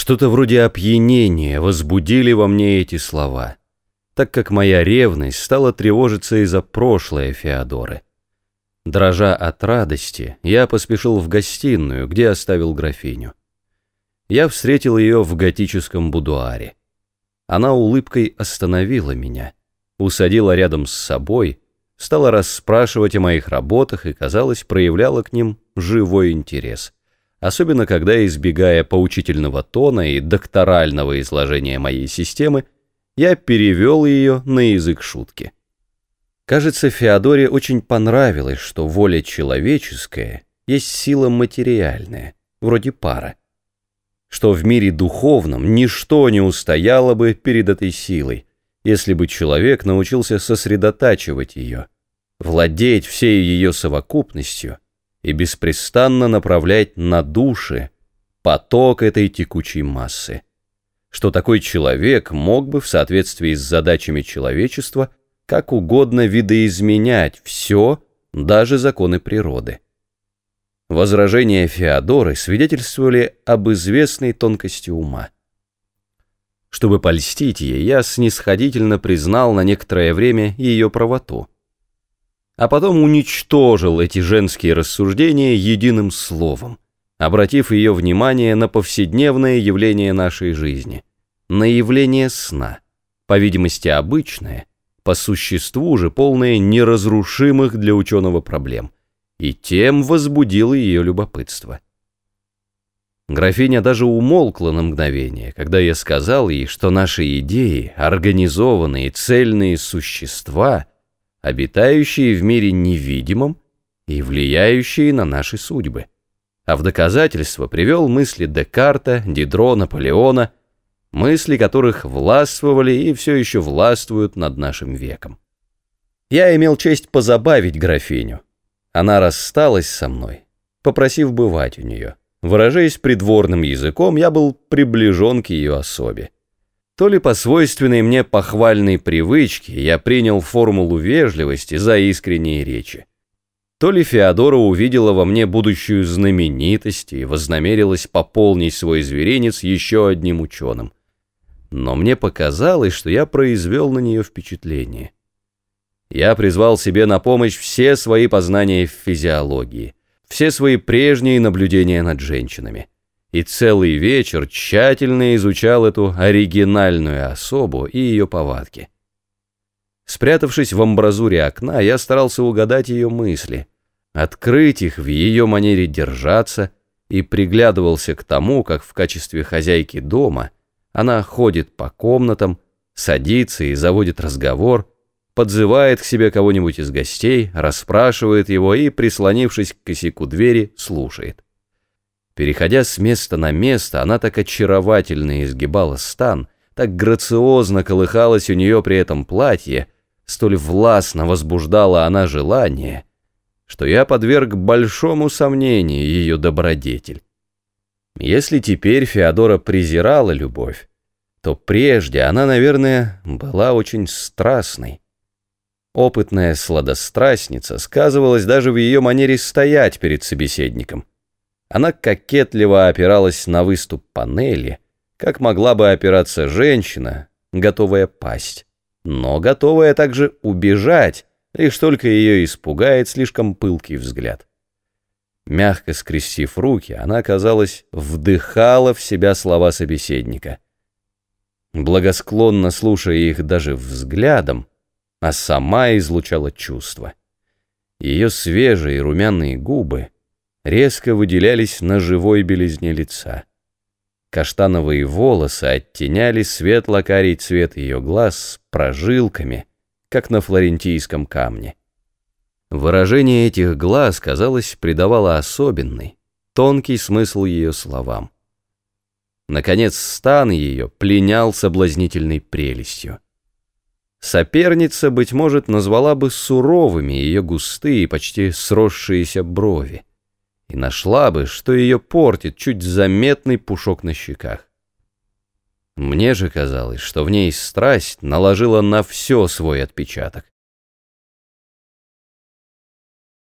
Что-то вроде опьянения возбудили во мне эти слова, так как моя ревность стала тревожиться из-за прошлое Феодоры. Дрожа от радости, я поспешил в гостиную, где оставил графиню. Я встретил ее в готическом будуаре. Она улыбкой остановила меня, усадила рядом с собой, стала расспрашивать о моих работах и, казалось, проявляла к ним живой интерес. Особенно когда, избегая поучительного тона и докторального изложения моей системы, я перевел ее на язык шутки. Кажется, Феодоре очень понравилось, что воля человеческая есть сила материальная, вроде пара, что в мире духовном ничто не устояло бы перед этой силой, если бы человек научился сосредотачивать ее, владеть всей ее совокупностью и беспрестанно направлять на души поток этой текучей массы, что такой человек мог бы в соответствии с задачами человечества как угодно видоизменять все, даже законы природы. Возражения Феодоры свидетельствовали об известной тонкости ума. Чтобы польстить ей, я снисходительно признал на некоторое время ее правоту. А потом уничтожил эти женские рассуждения единым словом, обратив ее внимание на повседневное явление нашей жизни, на явление сна, по видимости обычное, по существу же полное неразрушимых для ученого проблем, и тем возбудило ее любопытство. Графиня даже умолкла на мгновение, когда я сказал ей, что наши идеи — организованные, цельные существа, обитающие в мире невидимом и влияющие на наши судьбы. А в доказательство привел мысли Декарта, Дидро, Наполеона — мысли которых властвовали и все еще властвуют над нашим веком. Я имел честь позабавить графиню. Она рассталась со мной, попросив бывать у нее. Выражаясь придворным языком, я был приближен к ее особе. То ли по свойственной мне похвальной привычке я принял формулу вежливости за искренние речи, то ли Феодора увидела во мне будущую знаменитость и вознамерилась пополнить свой зверинец еще одним ученым но мне показалось, что я произвел на нее впечатление. Я призвал себе на помощь все свои познания в физиологии, все свои прежние наблюдения над женщинами, и целый вечер тщательно изучал эту оригинальную особу и ее повадки. Спрятавшись в амбразуре окна, я старался угадать ее мысли, открыть их в ее манере держаться и приглядывался к тому, как в качестве хозяйки дома – она ходит по комнатам, садится и заводит разговор, подзывает к себе кого-нибудь из гостей, расспрашивает его и, прислонившись к косяку двери, слушает. Переходя с места на место, она так очаровательно изгибала стан, так грациозно колыхалась у нее при этом платье, столь властно возбуждала она желание, что я подверг большому сомнению ее добродетель. Если теперь Феодора презирала любовь, то прежде она, наверное, была очень страстной. Опытная сладострастница сказывалась даже в ее манере стоять перед собеседником. Она кокетливо опиралась на выступ панели, как могла бы опираться женщина, готовая пасть, но готовая также убежать, лишь только ее испугает слишком пылкий взгляд. Мягко скрестив руки, она, казалось, вдыхала в себя слова собеседника. Благосклонно слушая их даже взглядом, а сама излучала чувства. Ее свежие румяные губы резко выделялись на живой белизне лица. Каштановые волосы оттеняли светло-карий цвет ее глаз с прожилками, как на флорентийском камне. Выражение этих глаз, казалось, придавало особенный, тонкий смысл ее словам. Наконец, стан ее пленял соблазнительной прелестью. Соперница, быть может, назвала бы суровыми ее густые, почти сросшиеся брови, и нашла бы, что ее портит чуть заметный пушок на щеках. Мне же казалось, что в ней страсть наложила на все свой отпечаток.